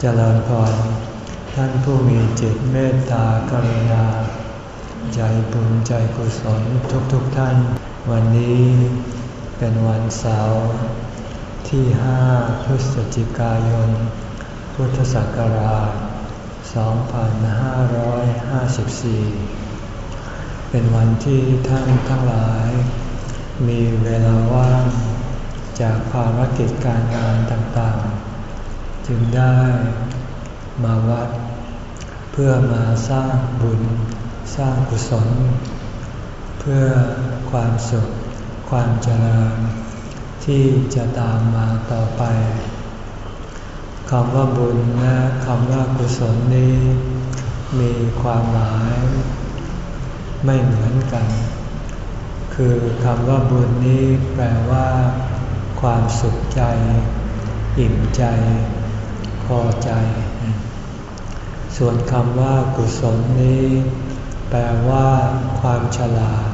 เจริญพรท่านผู้มีจิตเมตตากรุณา ใจบุญใจกุศลทุกๆทท่าน วันนี้เป็นวันเสาร์ที่ห้าพฤศจิกายน พุทธศักราช 2554 เป็นวันที่ท่านทั้งหลาย มีเวลาว่างจากภารกิจการงานต่างๆ จึงได้มาวัด เพื่อมาสร้างบุญ สร้างกุศล เพื่อความสุข ความเจริญ ที่จะตามมาต่อไปคำว่าบุญและคำว่ากุศลนี้ มีความหมายไม่เหมือนกัน คือคำว่าบุญนี้แปลว่า ความสุขใจ อิ่มใจ พอใจ ส่วนคำว่ากุศลนี้ แปลว่าความฉลาด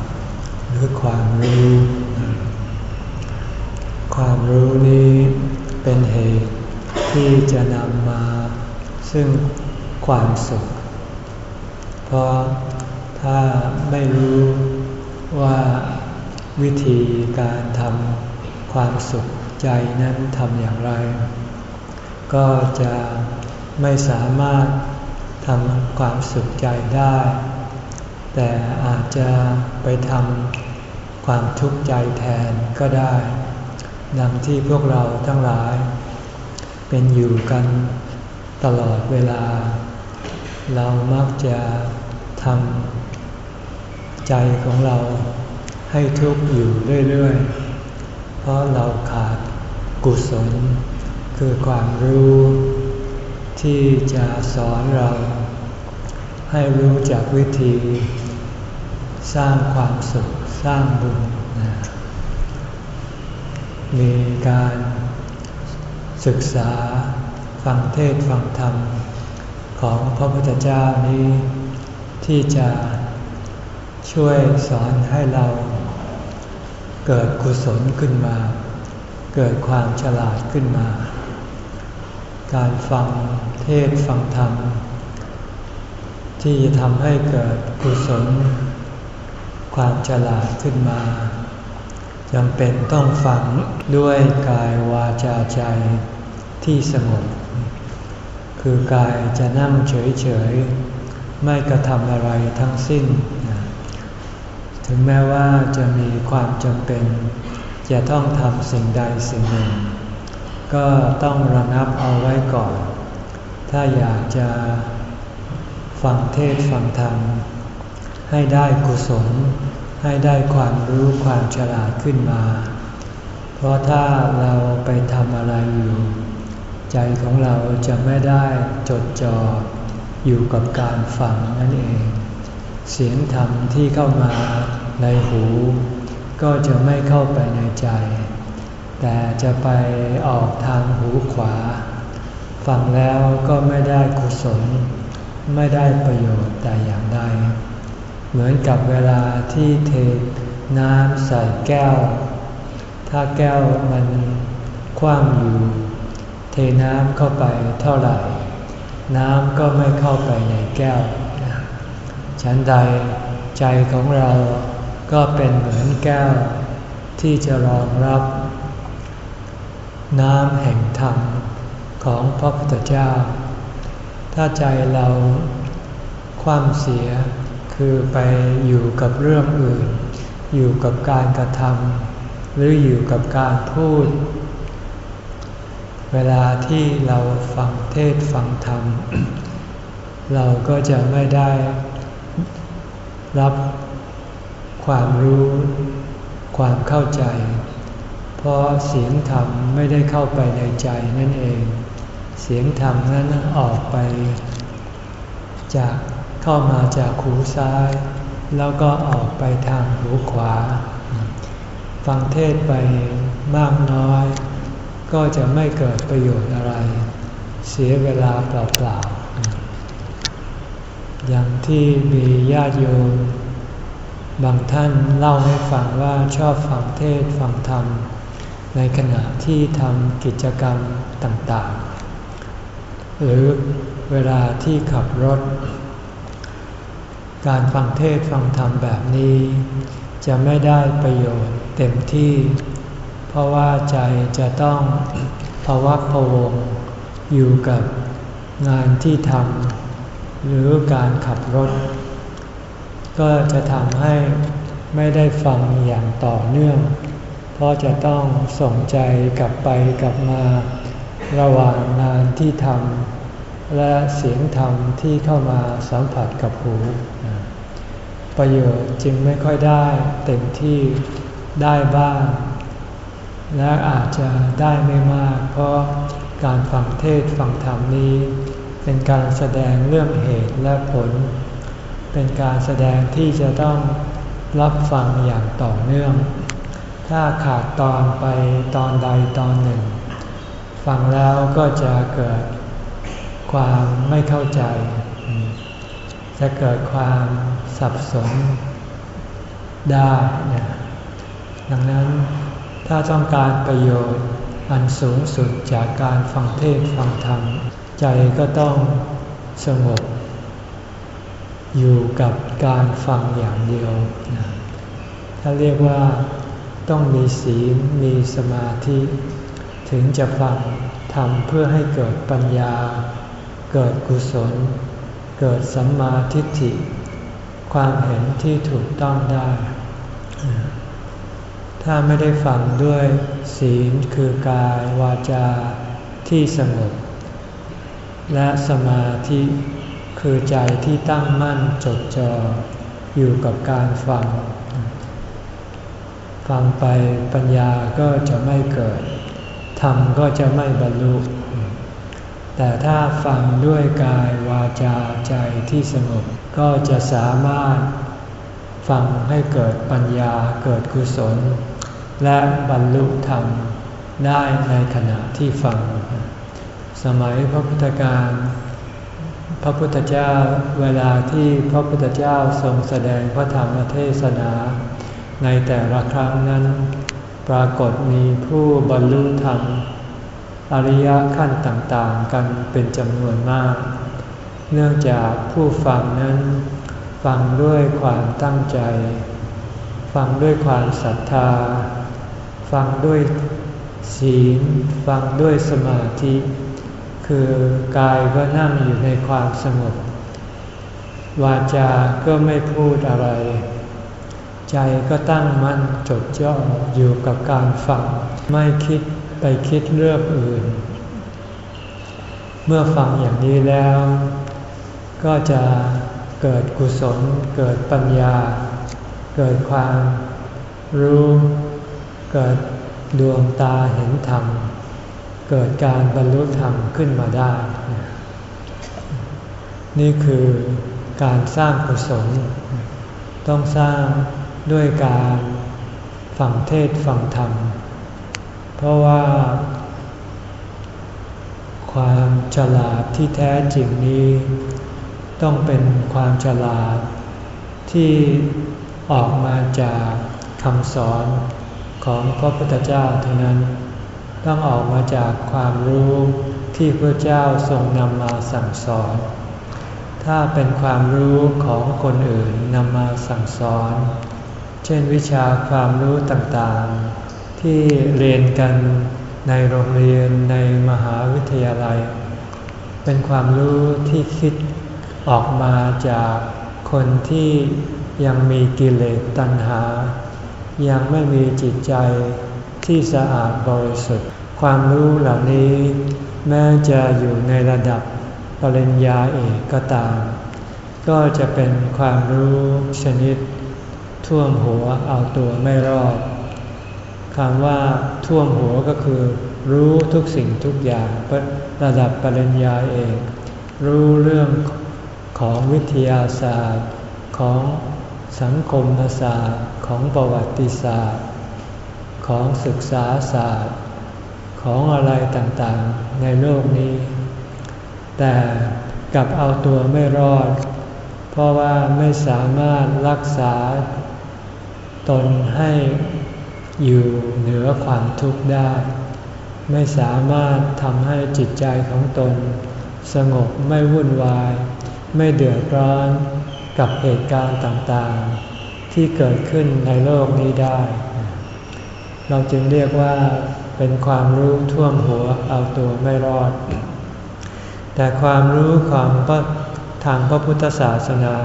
หรือความรู้ ความรู้นี้เป็นเหตุที่จะนำมา ซึ่งความสุข เพราะถ้าไม่รู้ว่าวิธีการทำความสุขใจนั้นทำอย่างไร ก็จะไม่สามารถทำความสุขใจได้ แต่อาจจะไปทำความทุกข์ใจแทนก็ได้ ดังที่พวกเราทั้งหลาย เป็นอยู่กันตลอดเวลา เรามักจะทำใจของเราให้ทุกข์อยู่เรื่อยๆ เพราะเราขาดกุศล คือความรู้ ที่จะสอนเรา ให้รู้จักวิธี สร้างความสุขสร้างบุญนะมีการศึกษาฟังเทศฟังธรรม ของพระพุทธเจ้านี้ ที่จะช่วยสอนให้เราเกิดกุศลขึ้นมา เกิดความฉลาดขึ้นมา การฟังเทศฟังธรรม ที่จะทำให้เกิดกุศล ความฉลาดขึ้นมาจำเป็นต้องฟังด้วยกายวาจาใจที่สงบคือกายจะนั่งเฉยๆ ไม่กระทำอะไรทั้งสิ้น ถึงแม้ว่าจะมีความจำเป็น จะต้องทำสิ่งใดสิ่งหนึ่ง ก็ต้องระงับเอาไว้ก่อน ถ้าอยากจะฟังเทศฟังธรรม ให้ได้กุศล ให้ได้ความรู้ความฉลาดขึ้นมา เพราะถ้าเราไปทำอะไรอยู่ ใจของเราจะไม่ได้จดจ่ออยู่กับการฟังนั่นเอง เสียงธรรมที่เข้ามาในหู ก็จะไม่เข้าไปในใจ แต่จะไปออกทางหูขวา ฟังแล้วก็ไม่ได้กุศล ไม่ได้ประโยชน์แต่อย่างใด เหมือนกับเวลาที่เทน้ำใส่แก้ว ถ้าแก้วมันคว่ำอยู่ เทน้ำเข้าไปเท่าไหร่ น้ำก็ไม่เข้าไปในแก้ว ฉันใดใจของเราก็เป็นเหมือนแก้วที่จะรองรับ น้ำแห่งธรรมของพระพุทธเจ้า ถ้าใจเราคว่ำเสียคือไปอยู่กับเรื่องอื่น อยู่กับการกระทำหรืออยู่กับการพูด เวลาที่เราฟังเทศฟังธรรม เราก็จะไม่ได้รับความรู้ความเข้าใจ เพราะเสียงธรรมไม่ได้เข้าไปในใจนั่นเอง เสียงธรรมนั้นออกไป จากเข้ามาจากหูซ้าย แล้วก็ออกไปทางหูขวา ฟังเทศไปมากน้อย ก็จะไม่เกิดประโยชน์อะไร เสียเวลาเปล่าๆอย่างที่มีญาติโยมบางท่านเล่าให้ฟังว่าชอบฟังเทศฟังธรรม ในขณะที่ทำกิจกรรมต่างๆ หรือเวลาที่ขับรถ การฟังเทศฟังธรรมแบบนี้ จะไม่ได้ประโยชน์เต็มที่ เพราะว่าใจจะต้องภวักพวงอยู่กับงานที่ทำหรือการขับรถ ก็จะทำให้ไม่ได้ฟังอย่างต่อเนื่อง เพราะจะต้องส่งใจกลับไปกลับมา ระหว่างงานที่ทำและเสียงธรรมที่เข้ามาสัมผัสกับหู ประโยชน์จึงไม่ค่อยได้เต็มที่ได้บ้าง และอาจจะได้ไม่มาก เพราะการฟังเทศฟังธรรมนี้ เป็นการแสดงเรื่องเหตุและผล เป็นการแสดงที่จะต้องรับฟังอย่างต่อเนื่อง ถ้าขาดตอนไปตอนใดตอนหนึ่ง ฟังแล้วก็จะเกิดความไม่เข้าใจ จะเกิดความสับสนได้นะดังนั้นถ้าต้องการประโยชน์อันสูงสุดจากการฟังเทศฟังธรรม ใจก็ต้องสงบ อยู่กับการฟังอย่างเดียวนะถ้าเรียกว่า ต้องมีศีลมีสมาธิ ถึงจะฟังทำเพื่อให้เกิดปัญญา เกิดกุศล เกิดสัมมาทิฏฐิ ความเห็นที่ถูกต้องได้ ถ้าไม่ได้ฟังด้วยศีลคือกายวาจาที่สงบและสมาธิคือใจที่ตั้งมั่นจดจ่ออยู่กับการฟัง ฟังไปปัญญาก็จะไม่เกิดธรรมก็จะไม่บรรลุ แต่ถ้าฟังด้วยกายวาจาใจที่สงบก็จะสามารถฟังให้เกิดปัญญาเกิดกุศล และบรรลุธรรมได้ในขณะที่ฟัง สมัยพระพุทธการพระพุทธเจ้าเวลาที่พระพุทธเจ้าทรงแสดงพระธรรมเทศนา ในแต่ละครั้งนั้น ปรากฏมีผู้บรรลุธรรมอริยขั้นต่างๆ กันเป็นจำนวนมาก เนื่องจากผู้ฟังนั้น ฟังด้วยความตั้งใจ ฟังด้วยความศรัทธา ฟังด้วยศีล ฟังด้วยสมาธิ คือกายก็นั่งอยู่ในความสงบวาจาก็ไม่พูดอะไร ใจก็ตั้งมั่นจดจ่ออยู่กับการฟัง ไม่คิดไปคิดเรื่องอื่น เมื่อฟังอย่างนี้แล้ว ก็จะเกิดกุศล เกิดปัญญา เกิดความรู้ เกิดดวงตาเห็นธรรม เกิดการบรรลุธรรมขึ้นมาได้ นี่คือการสร้างกุศล ต้องสร้าง ด้วยการฟังเทศฟังธรรม เพราะว่า ความฉลาดที่แท้จริงนี้ ต้องเป็นความฉลาดที่ออกมาจากคำสอนของพระพุทธเจ้าเท่านั้น ต้องออกมาจากความรู้ที่พระเจ้าทรงนำมาสั่งสอน ถ้าเป็นความรู้ของคนอื่นนำมาสั่งสอน เช่นวิชาความรู้ต่างๆ ที่เรียนกันในโรงเรียนในมหาวิทยาลัย เป็นความรู้ที่คิดออกมาจากคนที่ยังมีกิเลสตัณหา ยังไม่มีจิตใจที่สะอาดบริสุทธิ์ ความรู้เหล่านี้แม้จะอยู่ในระดับปริญญาเอกก็ตาม ก็จะเป็นความรู้ชนิด ท่วมหัวเอาตัวไม่รอดคำว่าท่วมหัวก็คือ รู้ทุกสิ่งทุกอย่างระดับปริญญาเอกรู้เรื่องของวิทยาศาสตร์ ของสังคมศาสตร์ ของประวัติศาสตร์ ของศึกษาศาสตร์ ของอะไรต่างๆ ในโลกนี้ แต่กลับเอาตัวไม่รอด เพราะว่าไม่สามารถรักษา ตนให้อยู่เหนือความทุกข์ได้ ไม่สามารถทำให้จิตใจของตน สงบไม่วุ่นวาย ไม่เดือดร้อนกับเหตุการณ์ต่างๆ ที่เกิดขึ้นในโลกนี้ได้ เราจึงเรียกว่าเป็นความรู้ท่วมหัวเอาตัวไม่รอด แต่ความรู้ของทางพระพุทธศาสนา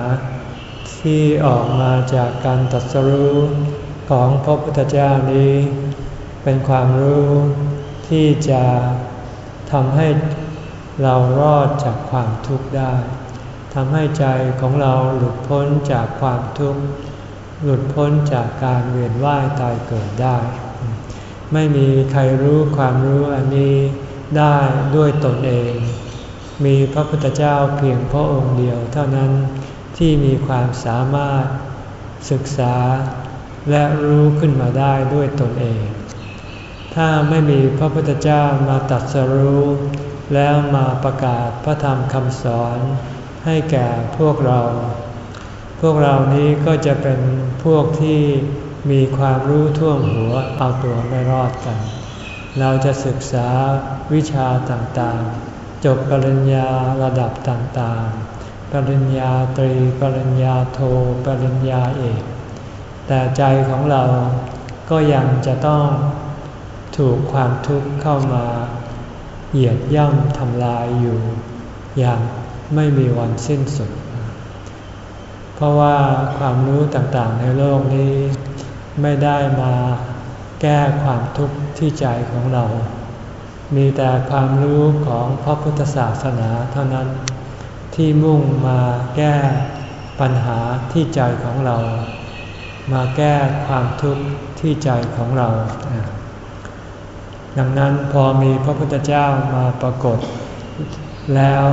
ที่ออกมาจากการตัดสรู้ของพระพุทธเจ้านี้ เป็นความรู้ที่จะทำให้เรารอดจากความทุกข์ได้ทำให้ใจของเราหลุดพ้นจากความทุกข์ หลุดพ้นจากการเวียนว่ายตายเกิดได้ ไม่มีใครรู้ความรู้อันนี้ได้ด้วยตนเอง มีพระพุทธเจ้าเพียงพระองค์เดียวเท่านั้น ที่มีความสามารถศึกษาและรู้ขึ้นมาได้ด้วยตนเอง ถ้าไม่มีพระพุทธเจ้ามาตัดสรู้แล้วมาประกาศพระธรรมคำสอนให้แก่พวกเรา พวกเรานี้ก็จะเป็นพวกที่มีความรู้ท่วมหัวเอาตัวไม่รอดกัน เราจะศึกษาวิชาต่างๆ จบปริญญาระดับต่างๆ ปริญญาตรี ปริญญาโท ปริญญาเอก แต่ใจของเราก็ยังจะต้องถูกความทุกข์เข้ามา เหยียดย่ำทำลายอยู่ อย่างไม่มีวันสิ้นสุด เพราะว่าความรู้ต่างๆในโลกนี้ ไม่ได้มาแก้ความทุกข์ที่ใจของเรา มีแต่ความรู้ของพระพุทธศาสนาเท่านั้น ที่มุ่งมาแก้ปัญหาที่ใจของเรา มาแก้ความทุกข์ที่ใจของเรา ดังนั้นพอมีพระพุทธเจ้ามาปรากฏ แล้ว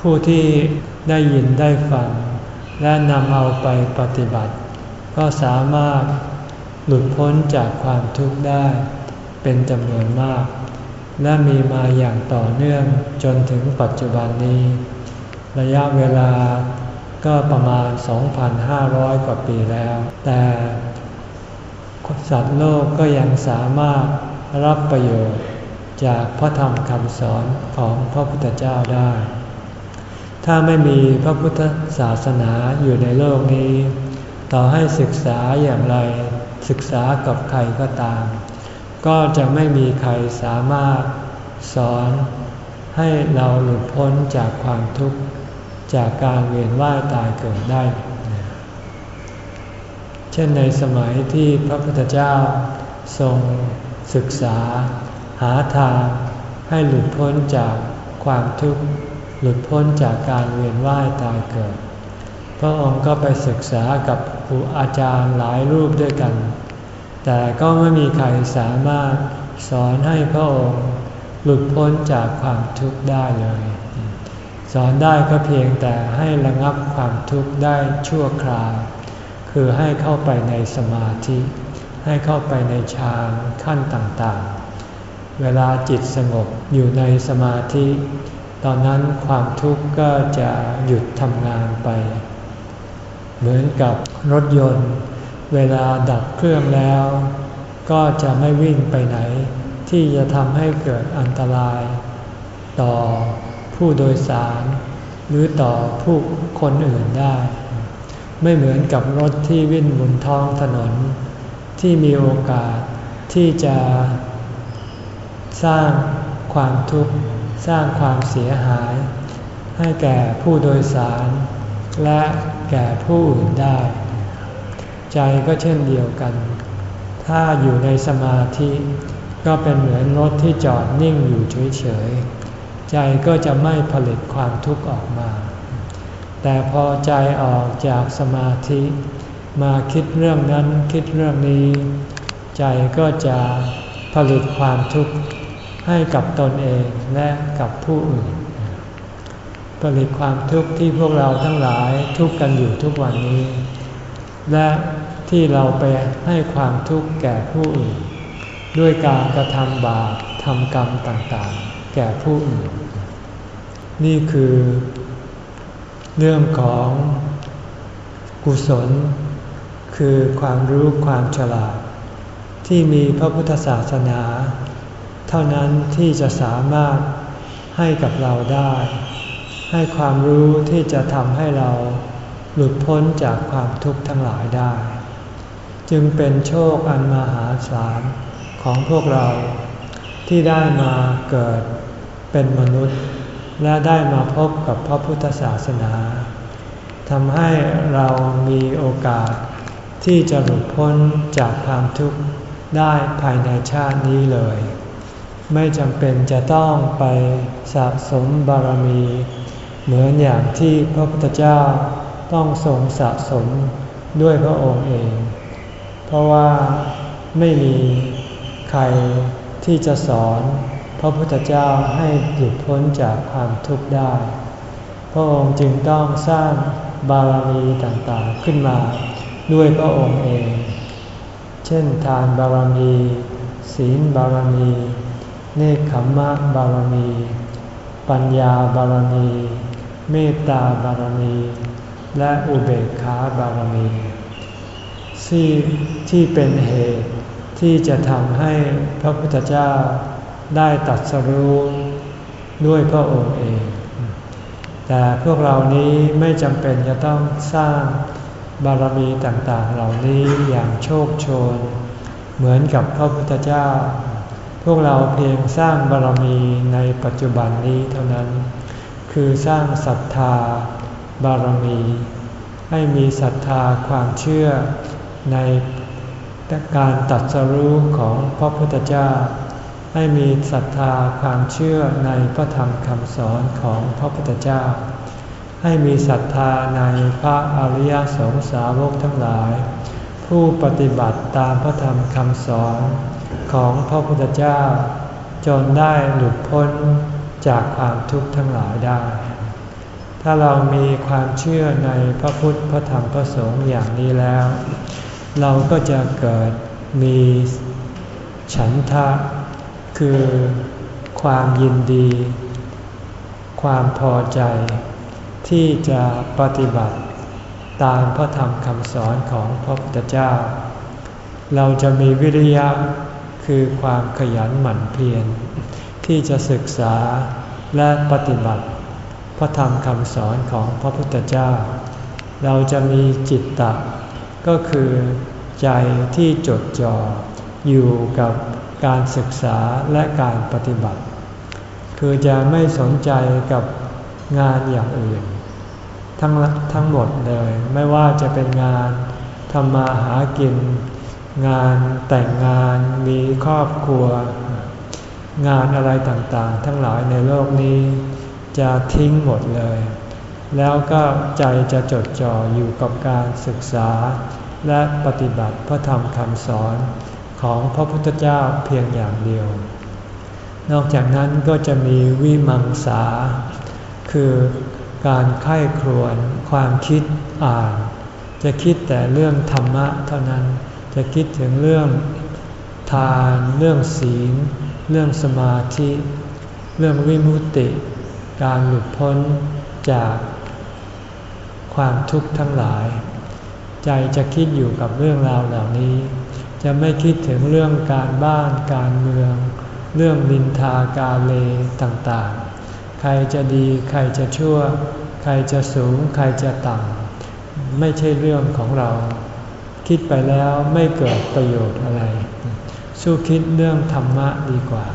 ผู้ที่ได้ยินได้ฟัง และนำเอาไปปฏิบัติ ก็สามารถหลุดพ้นจากความทุกข์ได้เป็นจำนวนมาก และมีมาอย่างต่อเนื่องจนถึงปัจจุบันนี้ ระยะเวลาก็ประมาณ 2,500 กว่าปีแล้ว แต่สัตว์โลกก็ยังสามารถรับประโยชน์จากพระธรรมคำสอนของพระพุทธเจ้าได้ ถ้าไม่มีพระพุทธศาสนาอยู่ในโลกนี้ ต่อให้ศึกษาอย่างไรศึกษากับใครก็ตาม ก็จะไม่มีใครสามารถสอนให้เราหลุดพ้นจากความทุกข์ จากการเวียนว่ายตายเกิดได้ เช่นในสมัยที่พระพุทธเจ้าทรงศึกษา หาทางให้หลุดพ้นจากความทุกข์หลุดพ้นจากการเวียนว่ายตายเกิด พระองค์ก็ไปศึกษากับครูอาจารย์หลายรูปด้วยกัน แต่ก็ไม่มีใครสามารถสอนให้พระองค์หลุดพ้นจากความทุกข์ได้เลย สอนได้ก็เพียงแต่ให้ระงับความทุกข์ได้ชั่วคราว คือให้เข้าไปในสมาธิ ให้เข้าไปในฌานขั้นต่างๆ เวลาจิตสงบอยู่ในสมาธิ ตอนนั้นความทุกข์ก็จะหยุดทำงานไป เหมือนกับรถยนต์ เวลาดับเครื่องแล้ว ก็จะไม่วิ่งไปไหน ที่จะทำให้เกิดอันตราย ต่อ ผู้โดยสาร หรือต่อผู้คนอื่นได้ ไม่เหมือนกับรถที่วิ่งบนท้องถนน ที่มีโอกาสที่จะสร้างความทุกข์สร้างความเสียหาย ให้แก่ผู้โดยสาร และแก่ผู้อื่นได้ ใจก็เช่นเดียวกัน ถ้าอยู่ในสมาธิ ก็เป็นเหมือนรถที่จอดนิ่งอยู่เฉยๆ ใจก็จะไม่ผลิตความทุกข์ออกมา แต่พอใจออกจากสมาธิ มาคิดเรื่องนั้นคิดเรื่องนี้ ใจก็จะผลิตความทุกข์ให้กับตนเองและกับผู้อื่น ผลิตความทุกข์ที่พวกเราทั้งหลายทุกข์กันอยู่ทุกวันนี้ และที่เราไปให้ความทุกข์แก่ผู้อื่น ด้วยการกระทำบาปทำกรรมต่างๆ แก่ผู้อื่น นี่คือเรื่องของกุศล คือความรู้ความฉลาด ที่มีพระพุทธศาสนา เท่านั้นที่จะสามารถให้กับเราได้ ให้ความรู้ที่จะทำให้เราหลุดพ้นจากความทุกข์ทั้งหลายได้ จึงเป็นโชคอันมหาศาลของพวกเราที่ได้มาเกิดเป็นมนุษย์ และได้มาพบกับพระพุทธศาสนาทำให้เรามีโอกาสที่จะหลุดพ้นจากความทุกข์ได้ภายในชาตินี้เลย ไม่จำเป็นจะต้องไปสะสมบารมี เหมือนอย่างที่พระพุทธเจ้าต้องทรงสะสมด้วยพระองค์เอง เพราะว่าไม่มีใครที่จะสอน พระพุทธเจ้าให้หลุดพ้นจากความทุกข์ได้ พระองค์จึงต้องสร้างบารมีต่างๆขึ้นมาด้วยพระองค์เอง เช่นทานบารมี ศีลบารมี เนคขมมะบารมี ปัญญาบารมี เมตตาบารมี และอุเบกขาบารมีที่ที่เป็นเหตุที่จะทำให้พระพุทธเจ้า ได้ตัดสรู้ด้วยพระองค์เอง แต่พวกเรานี้ไม่จำเป็นจะต้องสร้างบารมีต่างๆ เหล่านี้อย่างโชคโชน เหมือนกับพระพุทธเจ้า พวกเราเพียงสร้างบารมีในปัจจุบันนี้เท่านั้น คือสร้างศรัทธาบารมี ให้มีศรัทธาความเชื่อในการตัดสรู้ของพระพุทธเจ้า ให้มีศรัทธาความเชื่อในพระธรรมคำสอนของพระพุทธเจ้า ให้มีศรัทธาในพระอริยสงสาวกทั้งหลาย ผู้ปฏิบัติตามพระธรรมคำสอนของพระพุทธเจ้า จนได้หลุดพ้นจากความทุกข์ทั้งหลายได้ ถ้าเรามีความเชื่อในพระพุทธพระธรรมพระสงฆ์อย่างนี้แล้ว เราก็จะเกิดมีฉันทะ คือความยินดี ความพอใจ ที่จะปฏิบัติตามพระธรรมคำสอนของพระพุทธเจ้า เราจะมีวิริยะคือความขยันหมั่นเพียรที่จะศึกษาและปฏิบัติ พระธรรมคำสอนของพระพุทธเจ้า เราจะมีจิตตะ ก็คือใจที่จดจ่ออยู่กับ การศึกษาและการปฏิบัติ คือจะไม่สนใจกับงานอย่างอื่น ทั้งทั้งหมดเลยไม่ว่าจะเป็นงานทำมาหากิน งานแต่งงานมีครอบครัว งานอะไรต่างๆ ทั้งหลายในโลกนี้ จะทิ้งหมดเลย แล้วก็ใจจะจดจ่ออยู่กับการศึกษา และปฏิบัติพระธรรมคำสอน ของพระพุทธเจ้าเพียงอย่างเดียว นอกจากนั้นก็จะมีวิมังสา คือการไข้ครวนความคิดอ่าน จะคิดแต่เรื่องธรรมะเท่านั้น จะคิดถึงเรื่องทาน เรื่องศีล เรื่องสมาธิ เรื่องวิมุตติ การหลุดพ้นจากความทุกข์ทั้งหลาย ใจจะคิดอยู่กับเรื่องราวเหล่านี้ จะไม่คิดถึงเรื่องการบ้านการเมือง เรื่องลินทากาเลต่างๆ ใครจะดีใครจะชั่ว ใครจะสูงใครจะต่ำไม่ใช่เรื่องของเรา คิดไปแล้วไม่เกิดประโยชน์อะไร สู้คิดเรื่องธรรมะดีกว่า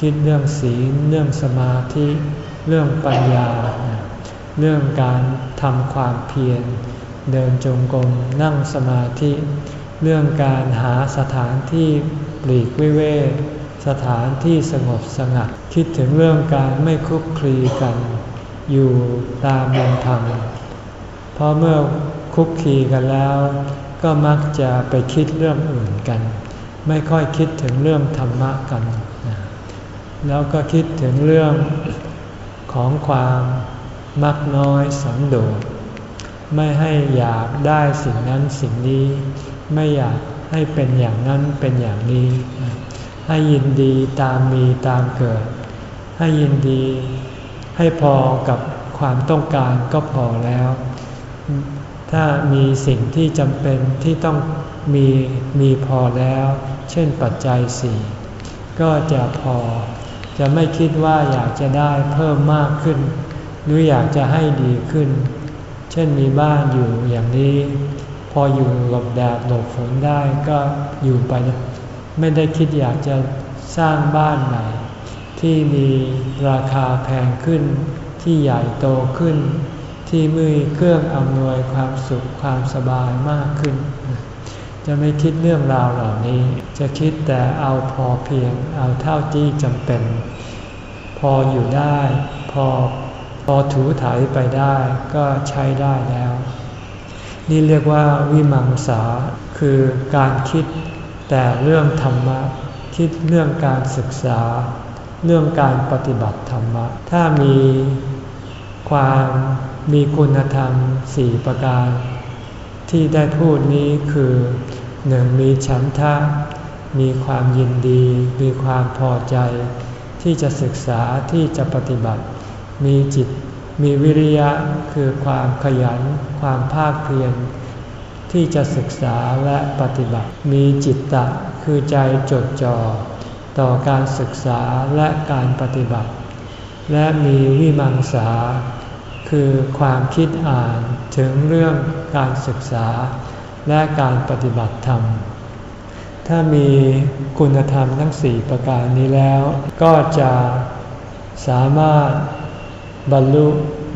คิดเรื่องศีลเรื่องสมาธิเรื่องปัญญา เรื่องการทำความเพียรเดินจงกรมนั่งสมาธิ เรื่องการหาสถานที่ปลีกวิเวกสถานที่สงบสงัด คิดถึงเรื่องการไม่คุกคลีกัน อยู่ตามลำพังเพราะเมื่อคุกคีกันแล้ว ก็มักจะไปคิดเรื่องอื่นกัน ไม่ค่อยคิดถึงเรื่องธรรมะกัน แล้วก็คิดถึงเรื่องของความมักน้อยสันโดษไม่ให้อยากได้สิ่งนั้นสิ่งนี้ ไม่อยากให้เป็นอย่างนั้นเป็นอย่างนี้ ให้ยินดีตามมีตามเกิด ให้ยินดีให้พอกับความต้องการก็พอแล้ว ถ้ามีสิ่งที่จำเป็นที่ต้องมีมีพอแล้ว เช่นปัจจัยสี่ก็จะพอ จะไม่คิดว่าอยากจะได้เพิ่มมากขึ้น หรืออยากจะให้ดีขึ้น เช่นมีบ้านอยู่อย่างนี้ พออยู่หลบแดดหลบฝนได้ก็อยู่ไป ไม่ได้คิดอยากจะสร้างบ้านใหม่ ที่มีราคาแพงขึ้น ที่ใหญ่โตขึ้น ที่มีเครื่องอำนวยความสุขความสบายมากขึ้น จะไม่คิดเรื่องราวเหล่านี้ จะคิดแต่เอาพอเพียงเอาเท่าที่จำเป็น พออยู่ได้ พอพอถูถ่ายไปได้ก็ใช้ได้แล้ว นี่เรียกว่าวิมังสา คือการคิดแต่เรื่องธรรมะ คิดเรื่องการศึกษา เรื่องการปฏิบัติธรรมะ ถ้ามีความมีคุณธรรมสี่ประการ ที่ได้พูดนี้คือหนึ่งมีฉันทะ มีความยินดี มีความพอใจ ที่จะศึกษาที่จะปฏิบัติ มีจิต มีวิริยะคือความขยัน ความภาคเพียรที่จะศึกษาและปฏิบัติ มีจิตตะคือใจจดจ่อต่อการศึกษาและการปฏิบัติ และมีวิมังสา คือความคิดอ่านถึงเรื่องการศึกษาและการปฏิบัติธรรม ถ้ามีคุณธรรมทั้งสี่ประการนี้แล้ว ก็จะสามารถ บรรลุ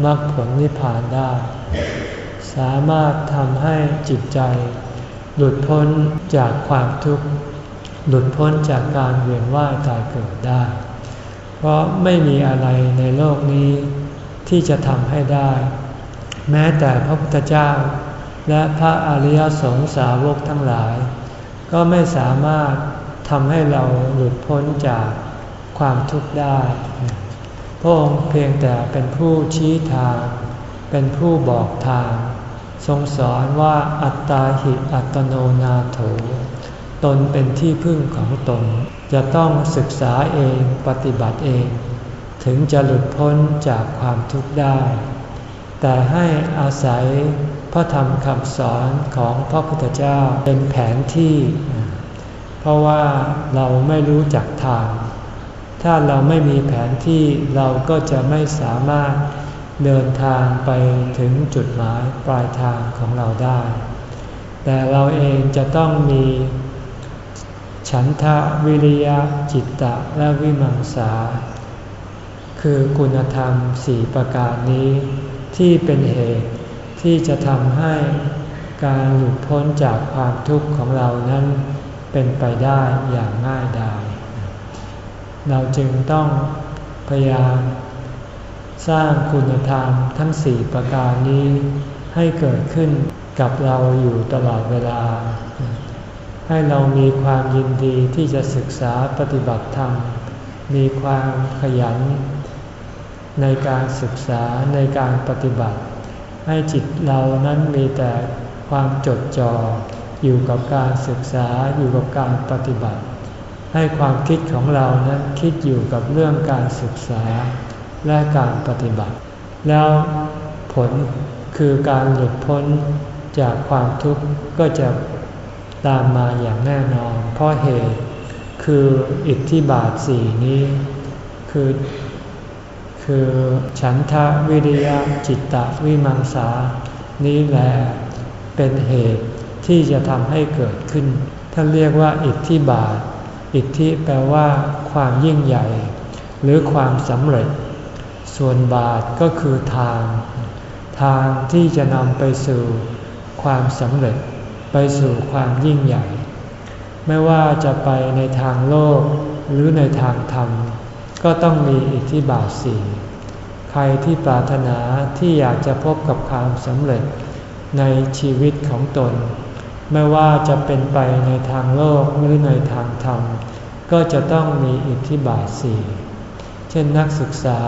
มรรคผลนิพพานได้ สามารถทำให้จิตใจ หลุดพ้นจากความทุกข์ หลุดพ้นจากการเวียนว่ายตายเกิดได้ เพราะไม่มีอะไรในโลกนี้ที่จะทำให้ได้ แม้แต่พระพุทธเจ้า และพระอริยสงสาวกทั้งหลาย ก็ไม่สามารถทำให้เราหลุดพ้นจากความทุกข์ได้ พระองค์เพียงแต่เป็นผู้ชี้ทาง เป็นผู้บอกทาง ทรงสอนว่าอัตตาหิอัตโนนาโถ ตนเป็นที่พึ่งของตน จะต้องศึกษาเองปฏิบัติเอง ถึงจะหลุดพ้นจากความทุกข์ได้ แต่ให้อาศัยพระธรรมคำสอนของพระพุทธเจ้าเป็นแผนที่ เพราะว่าเราไม่รู้จักทาง ถ้าเราไม่มีแผนที่เราก็จะไม่สามารถเดินทางไปถึงจุดหมายปลายทางของเราได้ แต่เราเองจะต้องมีฉันทะวิริยะจิตตะและวิมังสา คือคุณธรรมสี่ประการนี้ ที่เป็นเหตุที่จะทำให้การหลุดพ้นจากความทุกข์ของเรานั้นเป็นไปได้อย่างง่ายดาย เราจึงต้องพยายามสร้างคุณธรรมทั้งสี่ประการนี้ให้เกิดขึ้นกับเราอยู่ตลอดเวลา ให้เรามีความยินดีที่จะศึกษาปฏิบัติธรรม มีความขยัน ในการศึกษาในการปฏิบัติ ให้จิตเรานั้นมีแต่ความจดจ่ออยู่กับการศึกษาอยู่กับการปฏิบัติ ให้ความคิดของเรานั้นคิดอยู่กับเรื่องการศึกษาและการปฏิบัติ แล้วผลคือการหลุดพ้นจากความทุกข์ก็จะตามมาอย่างแน่นอน เพราะเหตุคืออิทธิบาทสี่นี้ คือคือฉันทะวิริยะจิตตะวิมังสา นี้แหละเป็นเหตุที่จะทำให้เกิดขึ้นท่านเรียกว่าอิทธิบาท อิทธิแปลว่าความยิ่งใหญ่ หรือความสำเร็จ ส่วนบาทก็คือทาง ทางที่จะนำไปสู่ความสำเร็จ ไปสู่ความยิ่งใหญ่ ไม่ว่าจะไปในทางโลกหรือในทางธรรม ก็ต้องมีอิทธิบาทสี่ใครที่ปรารถนาที่อยากจะพบกับความสำเร็จในชีวิตของตน ไม่ว่าจะเป็นไปในทางโลกหรือในทางธรรม ก็จะต้องมีอิทธิบาทสี่เช่นนักศึกษา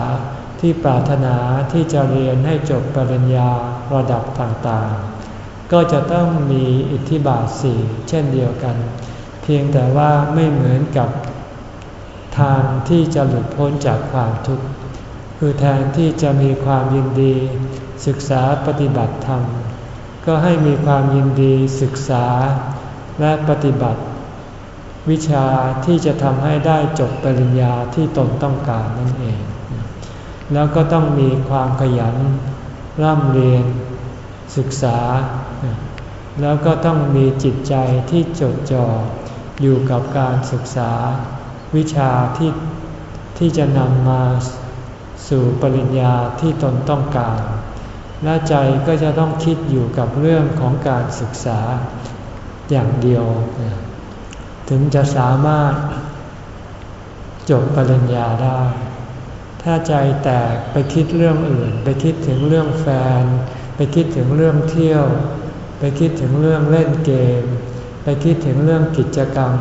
ที่ปรารถนาที่จะเรียนให้จบปริญญาระดับต่างๆ ก็จะต้องมีอิทธิบาทสี่เช่นเดียวกัน เพียงแต่ว่าไม่เหมือนกับทางที่จะหลุดพ้นจากความทุกข์ คือแทนที่จะมีความยินดี ศึกษาปฏิบัติธรรม ก็ให้มีความยินดีศึกษาและปฏิบัติ วิชาที่จะทำให้ได้จบปริญญาที่ตนต้องการนั่นเอง แล้วก็ต้องมีความขยันร่ำเรียน ศึกษา แล้วก็ต้องมีจิตใจที่จดจ่ออยู่กับการศึกษา วิชาที่ที่จะนำมาสู่ปริญญาที่ตนต้องการ และใจก็จะต้องคิดอยู่กับเรื่องของการศึกษาอย่างเดียว ถึงจะสามารถจบปริญญาได้ ถ้าใจแตกไปคิดเรื่องอื่น ไปคิดถึงเรื่องแฟน ไปคิดถึงเรื่องเที่ยว ไปคิดถึงเรื่องเล่นเกม ไปคิดถึงเรื่องกิจกรรม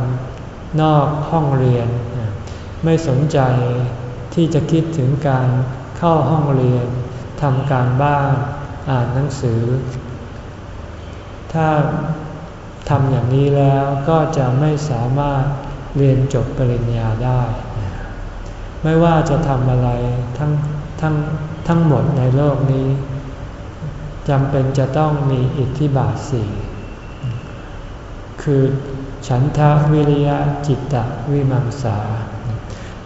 นอกห้องเรียน ไม่สนใจที่จะคิดถึงการเข้าห้องเรียน ทำการบ้านอ่านหนังสือ ถ้าทำอย่างนี้แล้วก็จะไม่สามารถเรียนจบปริญญาได้ ไม่ว่าจะทำอะไรทั้งทั้งทั้งหมดในโลกนี้จำเป็นจะต้องมีอิทธิบาทสี่คือฉันทะวิริยะจิตตะวิมังสา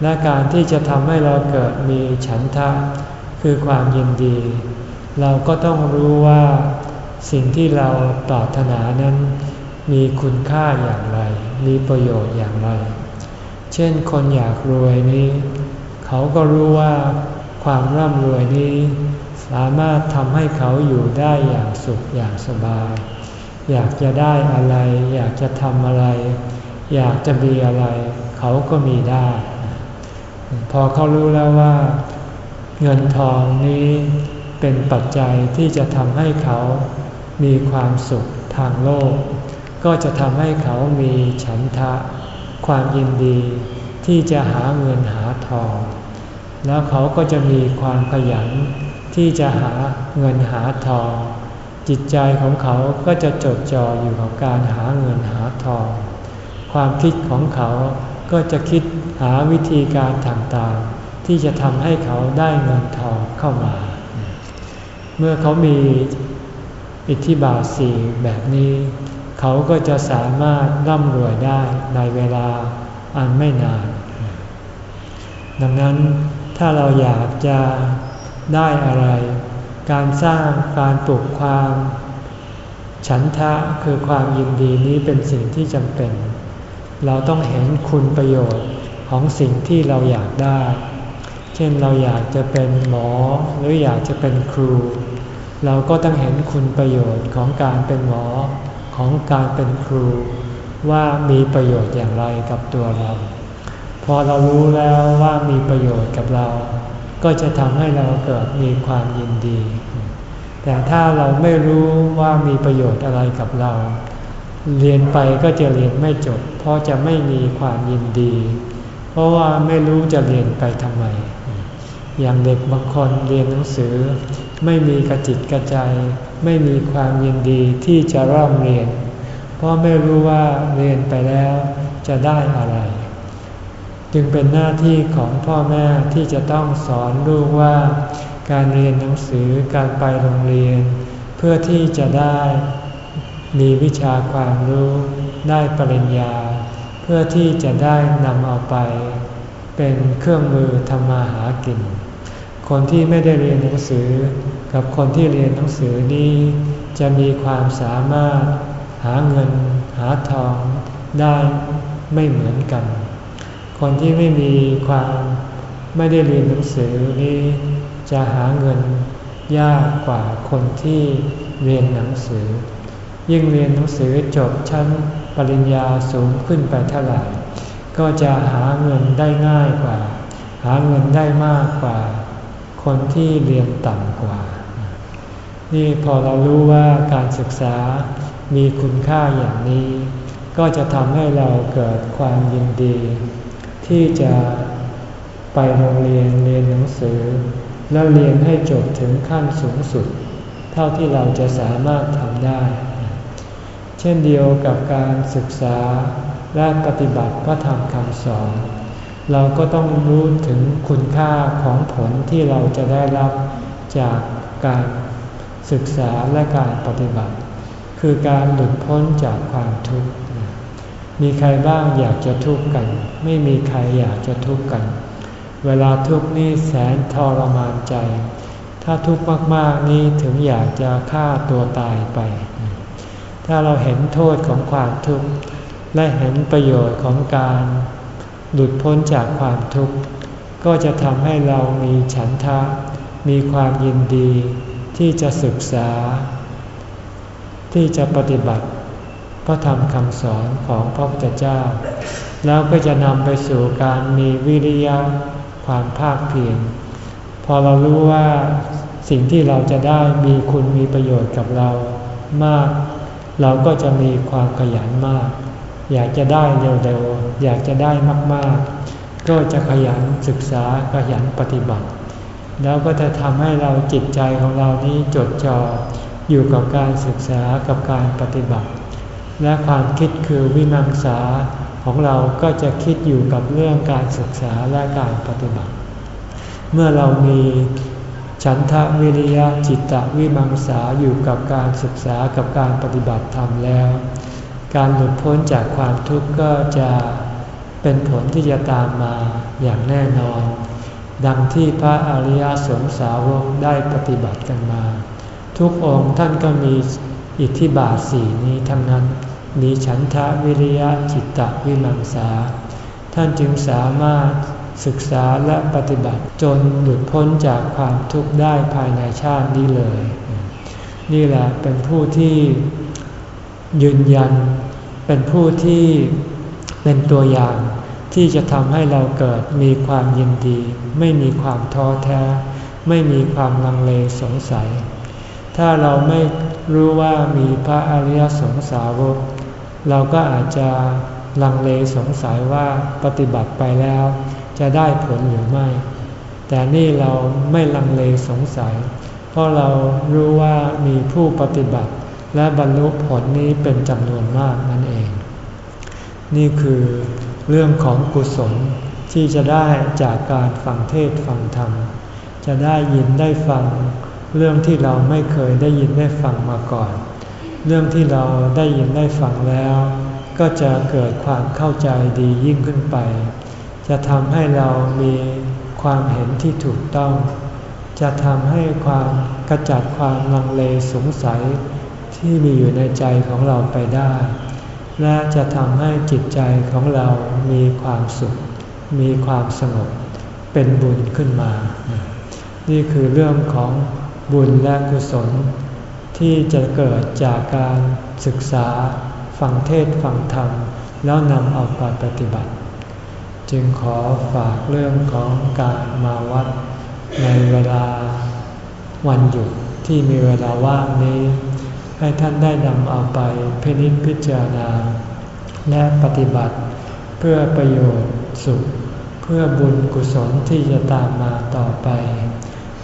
และการที่จะทำให้เราเกิดมีฉันทะ คือความยินดี เราก็ต้องรู้ว่าสิ่งที่เราปรารถนานั้น มีคุณค่าอย่างไร มีประโยชน์อย่างไร เช่นคนอยากรวยนี้ เขาก็รู้ว่าความร่ำรวยนี้ สามารถทำให้เขาอยู่ได้อย่างสุขอย่างสบาย อยากจะได้อะไร อยากจะทำอะไร อยากจะมีอะไร เขาก็มีได้ พอเขารู้แล้วว่า เงินทองนี้เป็นปัจจัยที่จะทำให้เขามีความสุขทางโลก ก็จะทำให้เขามีฉันทะ ความยินดีที่จะหาเงินหาทอง แล้วเขาก็จะมีความขยันที่จะหาเงินหาทอง จิตใจของเขาก็จะจดจ่ออยู่กับการหาเงินหาทอง ความคิดของเขาก็จะคิดหาวิธีการต่างๆ ที่จะทำให้เขาได้เงินทองเข้ามา เมื่อเขามีอิทธิบาทสี่แบบนี้ เขาก็จะสามารถร่ำรวยได้ในเวลาอันไม่นาน ดังนั้นถ้าเราอยากจะได้อะไร การสร้างการปลุกความฉันทะคือความยินดีนี้เป็นสิ่งที่จำเป็น เราต้องเห็นคุณประโยชน์ของสิ่งที่เราอยากได้ เช่นเราอยากจะเป็นหมอหรืออยากจะเป็นครู เราก็ต้องเห็นคุณประโยชน์ของการเป็นหมอของการเป็นครู ว่ามีประโยชน์อย่างไรกับตัวเรา พอเรารู้แล้วว่ามีประโยชน์กับเรา ก็จะทำให้เราเกิดมีความยินดี แต่ถ้าเราไม่รู้ว่ามีประโยชน์อะไรกับเรา เรียนไปก็จะเรียนไม่จบ เพราะจะไม่มีความยินดี เพราะว่าไม่รู้จะเรียนไปทำไม อย่างเด็กบางคนเรียนหนังสือ ไม่มีกระจิตกระใจ ไม่มีความยินดีที่จะร่ำเรียน เพราะไม่รู้ว่าเรียนไปแล้วจะได้อะไร จึงเป็นหน้าที่ของพ่อแม่ที่จะต้องสอนลูกว่า การเรียนหนังสือการไปโรงเรียน เพื่อที่จะได้มีวิชาความรู้ได้ปริญญา เพื่อที่จะได้นำเอาไป เป็นเครื่องมือทำมาหากิน คนที่ไม่ได้เรียนหนังสือ กับคนที่เรียนหนังสือนี้จะมีความสามารถหาเงินหาทองได้ไม่เหมือนกัน คนที่ไม่มีความไม่ได้เรียนหนังสือนี้จะหาเงินยากกว่าคนที่เรียนหนังสือ ยิ่งเรียนหนังสือจบชั้นปริญญาสูงขึ้นไปเท่าไหร่ ก็จะหาเงินได้ง่ายกว่า หาเงินได้มากกว่า คนที่เรียนต่ำกว่า นี่พอเรารู้ว่าการศึกษามีคุณค่าอย่างนี้ ก็จะทำให้เราเกิดความยินดี ที่จะไปโรงเรียนเรียนหนังสือ แล้วเรียนให้จบถึงขั้นสูงสุด เท่าที่เราจะสามารถทำได้ เช่นเดียวกับการศึกษาและปฏิบัติพระธรรมคำสอน เราก็ต้องรู้ถึงคุณค่าของผลที่เราจะได้รับจากการศึกษาและการปฏิบัติ คือการหลุดพ้นจากความทุกข์มีใครบ้างอยากจะทุกข์กัน ไม่มีใครอยากจะทุกข์กัน เวลาทุกข์นี่แสนทรมานใจ ถ้าทุกข์มากๆนี่ถึงอยากจะฆ่าตัวตายไป ถ้าเราเห็นโทษของความทุกข์และเห็นประโยชน์ของการ หลุดพ้นจากความทุกข์ ก็จะทำให้เรามีฉันทะ มีความยินดีที่จะศึกษา ที่จะปฏิบัติ พระธรรมคำสอนของพระพุทธเจ้า แล้วก็จะนำไปสู่การมีวิริยะความภาคเพียรพอเรารู้ว่าสิ่งที่เราจะได้มีคุณมีประโยชน์กับเรามาก เราก็จะมีความขยันมาก อยากจะได้เร็วๆ อยากจะได้มากๆ ก็จะขยันศึกษาขยันปฏิบัติ แล้วก็จะทำให้เราจิตใจของเรานี้จดจ่ออยู่กับการศึกษากับการปฏิบัติ และความคิดคือวิมังสาของเราก็จะคิดอยู่กับเรื่องการศึกษาและการปฏิบัติ เมื่อเรามีฉันทะวิริยะจิตตวิมังสาอยู่กับการศึกษากับการปฏิบัติธรรมแล้ว การหลุดพ้นจากความทุกข์ก็จะเป็นผลที่จะตามมาอย่างแน่นอน ดังที่พระอริยสงสาวกได้ปฏิบัติกันมา ทุกองค์ท่านก็มีอิทธิบาทสี่นี้ทั้งนั้น มีฉันทะวิริยะจิตตวิมังสา ท่านจึงสามารถศึกษาและปฏิบัติจนหลุดพ้นจากความทุกข์ได้ภายในชาตินี้เลย นี่แหละเป็นผู้ที่ ยืนยัน เป็นผู้ที่เป็นตัวอย่างที่จะทำให้เราเกิดมีความยินดี ไม่มีความท้อแท้ ไม่มีความลังเลสงสัย ถ้าเราไม่รู้ว่ามีพระอริยสงสาวก เราก็อาจจะลังเลสงสัยว่าปฏิบัติไปแล้ว จะได้ผลหรือไม่ แต่นี่เราไม่ลังเลสงสัย เพราะเรารู้ว่ามีผู้ปฏิบัติ และบรรลุผลนี้เป็นจำนวนมากนั่นเอง นี่คือเรื่องของกุศลที่จะได้จากการฟังเทศฟังธรรม จะได้ยินได้ฟังเรื่องที่เราไม่เคยได้ยินได้ฟังมาก่อน เรื่องที่เราได้ยินได้ฟังแล้ว ก็จะเกิดความเข้าใจดียิ่งขึ้นไป จะทำให้เรามีความเห็นที่ถูกต้อง จะทำให้ความกระจัดความลังเลสงสัย ที่มีอยู่ในใจของเราไปได้ และจะทำให้จิตใจของเรามีความสุข มีความสงบ เป็นบุญขึ้นมา นี่คือเรื่องของบุญและกุศล ที่จะเกิดจากการศึกษาฟังเทศฟังธรรม แล้วนำเอาไปปฏิบัติ จึงขอฝากเรื่องของการมาวัดในเวลาวันหยุดที่มีเวลาว่างนี้ ให้ท่านได้นำเอาไปพินิจพิจารณา และปฏิบัติ เพื่อประโยชน์สุข เพื่อบุญกุศลที่จะตามมาต่อไป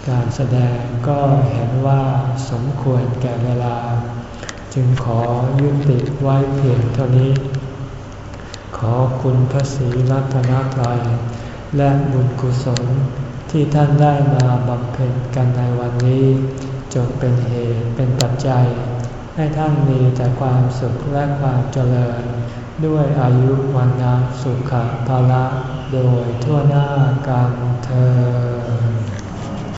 การแสดงก็เห็นว่าสมควรแก่เวลา จึงขอยุติไว้เพียงเท่านี้ ขอคุณพระศรีรัตนตรัยและบุญกุศลที่ท่านได้มาบำเพ็ญกันในวันนี้ จงเป็นเหตุเป็นปัจจัย ให้ท่านมีแต่ความสุขและความเจริญ ด้วยอายุวันนาสุขภาละโดยทั่วหน้ากันเธอ